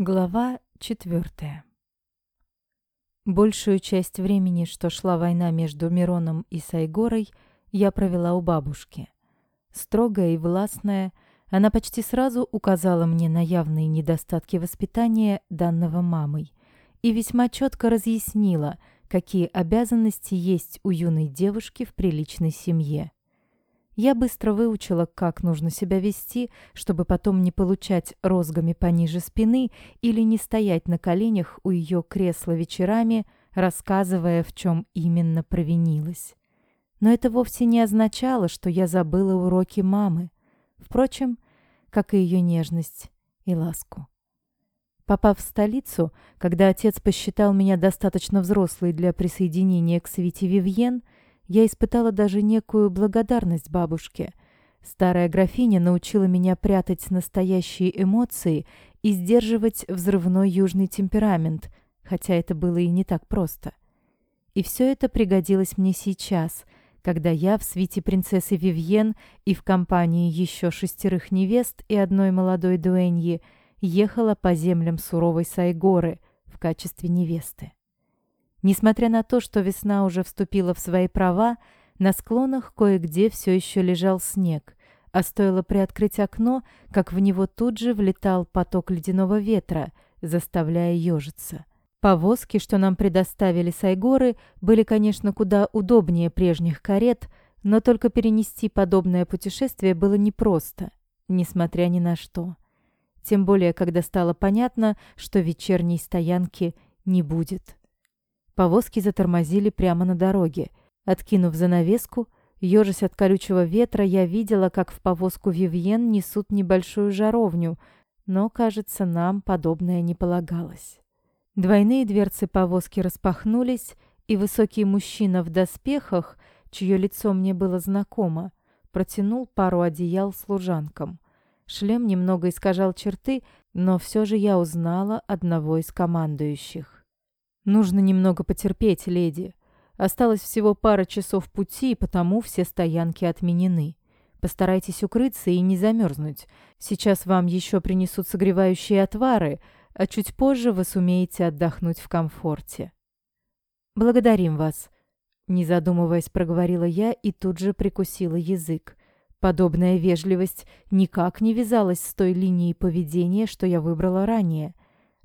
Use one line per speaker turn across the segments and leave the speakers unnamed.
Глава четвертая. Большую часть времени, что шла война между Мироном и Сайгорой, я провела у бабушки. Строгая и властная, она почти сразу указала мне на явные недостатки воспитания данного мамой и весьма четко разъяснила, какие обязанности есть у юной девушки в приличной семье. Я быстро выучила, как нужно себя вести, чтобы потом не получать розгами пониже спины или не стоять на коленях у ее кресла вечерами, рассказывая, в чем именно провинилась. Но это вовсе не означало, что я забыла уроки мамы. Впрочем, как и ее нежность и ласку. Попав в столицу, когда отец посчитал меня достаточно взрослой для присоединения к свите Вивьен, я испытала даже некую благодарность бабушке. Старая графиня научила меня прятать настоящие эмоции и сдерживать взрывной южный темперамент, хотя это было и не так просто. И все это пригодилось мне сейчас, когда я в свите принцессы Вивьен и в компании еще шестерых невест и одной молодой дуэньи ехала по землям суровой Сайгоры в качестве невесты. Несмотря на то, что весна уже вступила в свои права, на склонах кое-где все еще лежал снег, а стоило приоткрыть окно, как в него тут же влетал поток ледяного ветра, заставляя ежиться. Повозки, что нам предоставили Сайгоры, были, конечно, куда удобнее прежних карет, но только перенести подобное путешествие было непросто, несмотря ни на что. Тем более, когда стало понятно, что вечерней стоянки не будет. Повозки затормозили прямо на дороге. Откинув занавеску, ежась от колючего ветра, я видела, как в повозку Вивьен несут небольшую жаровню, но, кажется, нам подобное не полагалось. Двойные дверцы повозки распахнулись, и высокий мужчина в доспехах, чье лицо мне было знакомо, протянул пару одеял служанкам. Шлем немного искажал черты, но все же я узнала одного из командующих. Нужно немного потерпеть, леди. Осталось всего пара часов пути, потому все стоянки отменены. Постарайтесь укрыться и не замерзнуть. Сейчас вам еще принесут согревающие отвары, а чуть позже вы сумеете отдохнуть в комфорте. Благодарим вас, не задумываясь, проговорила я и тут же прикусила язык. Подобная вежливость никак не вязалась с той линией поведения, что я выбрала ранее.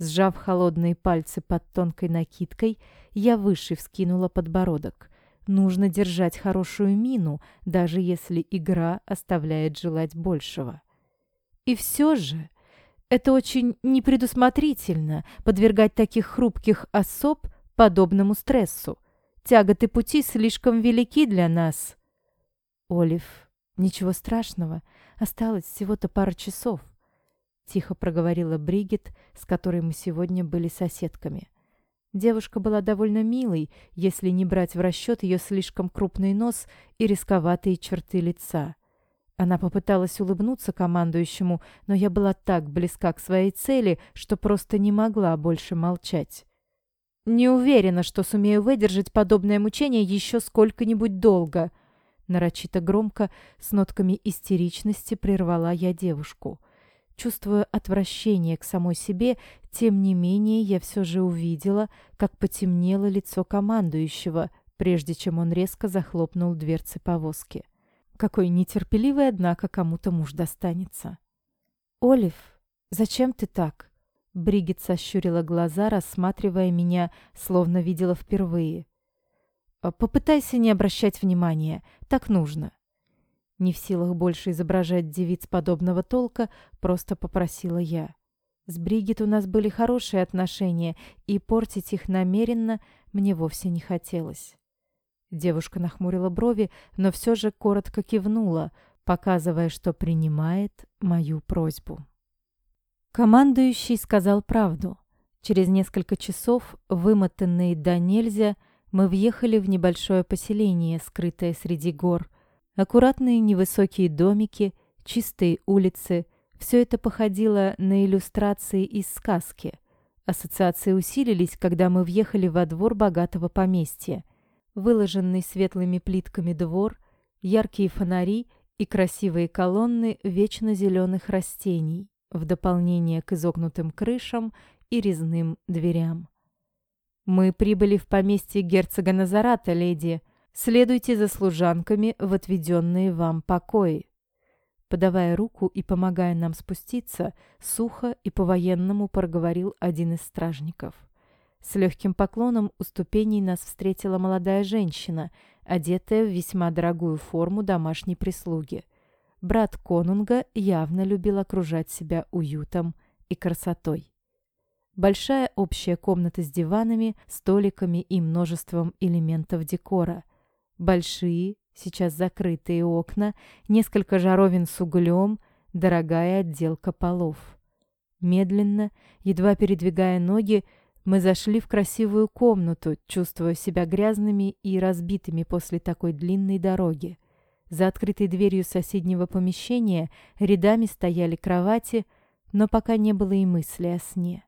Сжав холодные пальцы под тонкой накидкой, я выше вскинула подбородок. Нужно держать хорошую мину, даже если игра оставляет желать большего. И все же это очень непредусмотрительно подвергать таких хрупких особ подобному стрессу. Тяготы пути слишком велики для нас. Олив, ничего страшного, осталось всего-то пара часов тихо проговорила Бригит, с которой мы сегодня были соседками. Девушка была довольно милой, если не брать в расчет ее слишком крупный нос и рисковатые черты лица. Она попыталась улыбнуться командующему, но я была так близка к своей цели, что просто не могла больше молчать. «Не уверена, что сумею выдержать подобное мучение еще сколько-нибудь долго», нарочито громко, с нотками истеричности прервала я девушку. Чувствуя отвращение к самой себе, тем не менее я все же увидела, как потемнело лицо командующего, прежде чем он резко захлопнул дверцы повозки. Какой нетерпеливый, однако, кому-то муж достанется. «Олив, зачем ты так?» Бригит сощурила глаза, рассматривая меня, словно видела впервые. «Попытайся не обращать внимания. Так нужно. Не в силах больше изображать девиц подобного толка, просто попросила я. С Бригит у нас были хорошие отношения, и портить их намеренно мне вовсе не хотелось. Девушка нахмурила брови, но все же коротко кивнула, показывая, что принимает мою просьбу. Командующий сказал правду. Через несколько часов, вымотанные до нельзя, мы въехали в небольшое поселение, скрытое среди гор – Аккуратные невысокие домики, чистые улицы – все это походило на иллюстрации из сказки. Ассоциации усилились, когда мы въехали во двор богатого поместья. Выложенный светлыми плитками двор, яркие фонари и красивые колонны вечно зеленых растений, в дополнение к изогнутым крышам и резным дверям. «Мы прибыли в поместье герцога Назарата, леди. Следуйте за служанками в отведенные вам покои». Подавая руку и помогая нам спуститься, сухо и по-военному проговорил один из стражников. С легким поклоном у ступеней нас встретила молодая женщина, одетая в весьма дорогую форму домашней прислуги. Брат Конунга явно любил окружать себя уютом и красотой. Большая общая комната с диванами, столиками и множеством элементов декора. Большие, сейчас закрытые окна, несколько жаровин с углем, дорогая отделка полов. Медленно, едва передвигая ноги, мы зашли в красивую комнату, чувствуя себя грязными и разбитыми после такой длинной дороги. За открытой дверью соседнего помещения рядами стояли кровати, но пока не было и мысли о сне.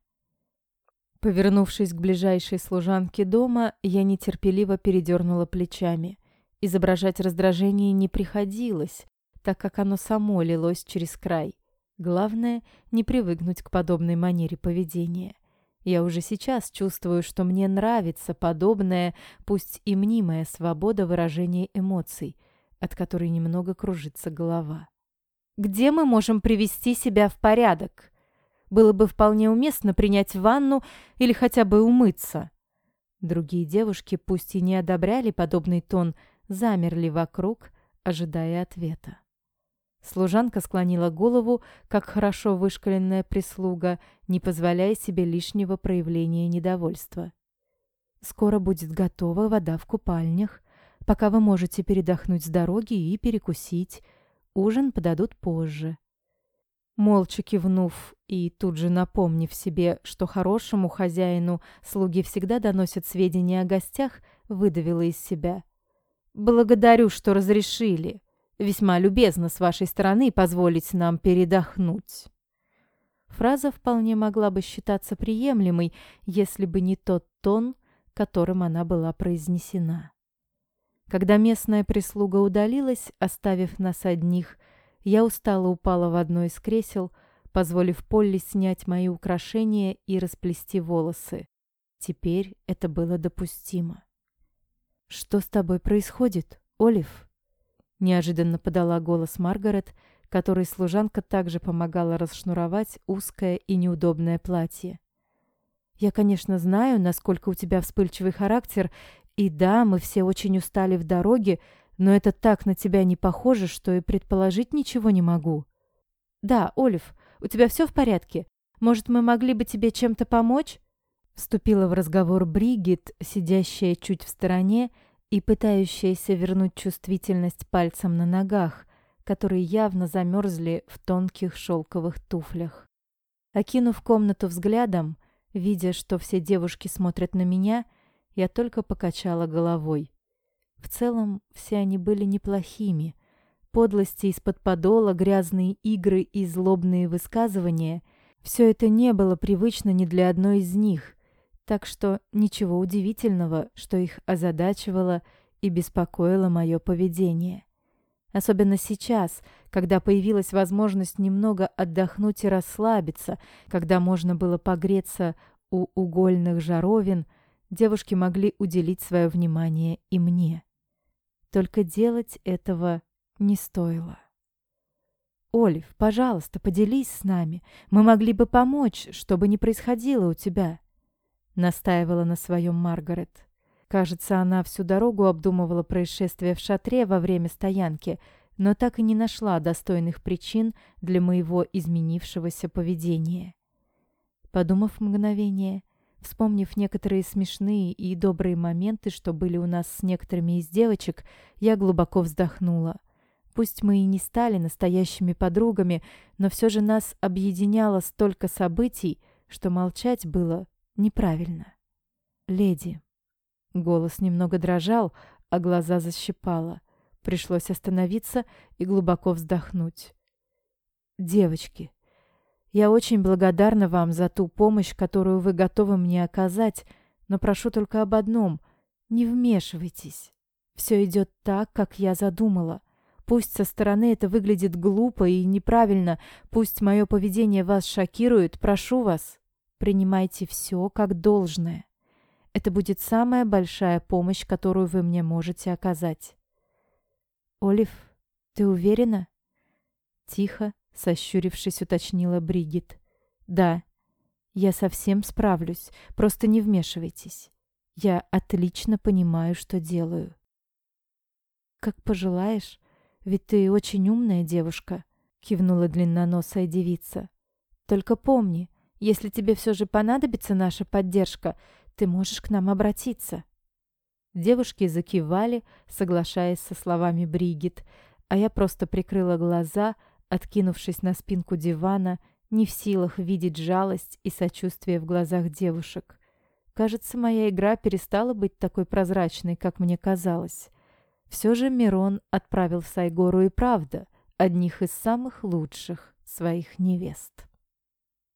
Повернувшись к ближайшей служанке дома, я нетерпеливо передернула плечами. Изображать раздражение не приходилось, так как оно само лилось через край. Главное — не привыкнуть к подобной манере поведения. Я уже сейчас чувствую, что мне нравится подобная, пусть и мнимая свобода выражения эмоций, от которой немного кружится голова. «Где мы можем привести себя в порядок? Было бы вполне уместно принять ванну или хотя бы умыться». Другие девушки, пусть и не одобряли подобный тон, замерли вокруг, ожидая ответа. Служанка склонила голову, как хорошо вышкаленная прислуга, не позволяя себе лишнего проявления недовольства. «Скоро будет готова вода в купальнях, пока вы можете передохнуть с дороги и перекусить. Ужин подадут позже». Молча кивнув и тут же напомнив себе, что хорошему хозяину слуги всегда доносят сведения о гостях, выдавила из себя. «Благодарю, что разрешили». Весьма любезно с вашей стороны позволить нам передохнуть». Фраза вполне могла бы считаться приемлемой, если бы не тот тон, которым она была произнесена. Когда местная прислуга удалилась, оставив нас одних, я устало упала в одно из кресел, позволив Полли снять мои украшения и расплести волосы. Теперь это было допустимо. «Что с тобой происходит, Олив?» Неожиданно подала голос Маргарет, которой служанка также помогала расшнуровать узкое и неудобное платье. «Я, конечно, знаю, насколько у тебя вспыльчивый характер, и да, мы все очень устали в дороге, но это так на тебя не похоже, что и предположить ничего не могу». «Да, Олив, у тебя все в порядке? Может, мы могли бы тебе чем-то помочь?» Вступила в разговор Бригит, сидящая чуть в стороне и пытающаяся вернуть чувствительность пальцам на ногах, которые явно замерзли в тонких шелковых туфлях. Окинув комнату взглядом, видя, что все девушки смотрят на меня, я только покачала головой. В целом, все они были неплохими. Подлости из-под подола, грязные игры и злобные высказывания — все это не было привычно ни для одной из них — так что ничего удивительного, что их озадачивало и беспокоило мое поведение. Особенно сейчас, когда появилась возможность немного отдохнуть и расслабиться, когда можно было погреться у угольных жаровин, девушки могли уделить свое внимание и мне. Только делать этого не стоило. «Олив, пожалуйста, поделись с нами. Мы могли бы помочь, что бы ни происходило у тебя». Настаивала на своем Маргарет. Кажется, она всю дорогу обдумывала происшествие в шатре во время стоянки, но так и не нашла достойных причин для моего изменившегося поведения. Подумав мгновение, вспомнив некоторые смешные и добрые моменты, что были у нас с некоторыми из девочек, я глубоко вздохнула. Пусть мы и не стали настоящими подругами, но все же нас объединяло столько событий, что молчать было неправильно. «Леди». Голос немного дрожал, а глаза защипало. Пришлось остановиться и глубоко вздохнуть. «Девочки, я очень благодарна вам за ту помощь, которую вы готовы мне оказать, но прошу только об одном — не вмешивайтесь. Все идет так, как я задумала. Пусть со стороны это выглядит глупо и неправильно, пусть мое поведение вас шокирует, прошу вас, принимайте все как должное. Это будет самая большая помощь, которую вы мне можете оказать. Олив, ты уверена? Тихо, сощурившись, уточнила Бригит. Да, я совсем справлюсь, просто не вмешивайтесь. Я отлично понимаю, что делаю. Как пожелаешь, ведь ты очень умная девушка, кивнула длинноносая девица. Только помни, если тебе все же понадобится наша поддержка, ты можешь к нам обратиться. Девушки закивали, соглашаясь со словами Бригит, а я просто прикрыла глаза, откинувшись на спинку дивана, не в силах видеть жалость и сочувствие в глазах девушек. Кажется, моя игра перестала быть такой прозрачной, как мне казалось. Все же Мирон отправил в Сайгору и правда одних из самых лучших своих невест.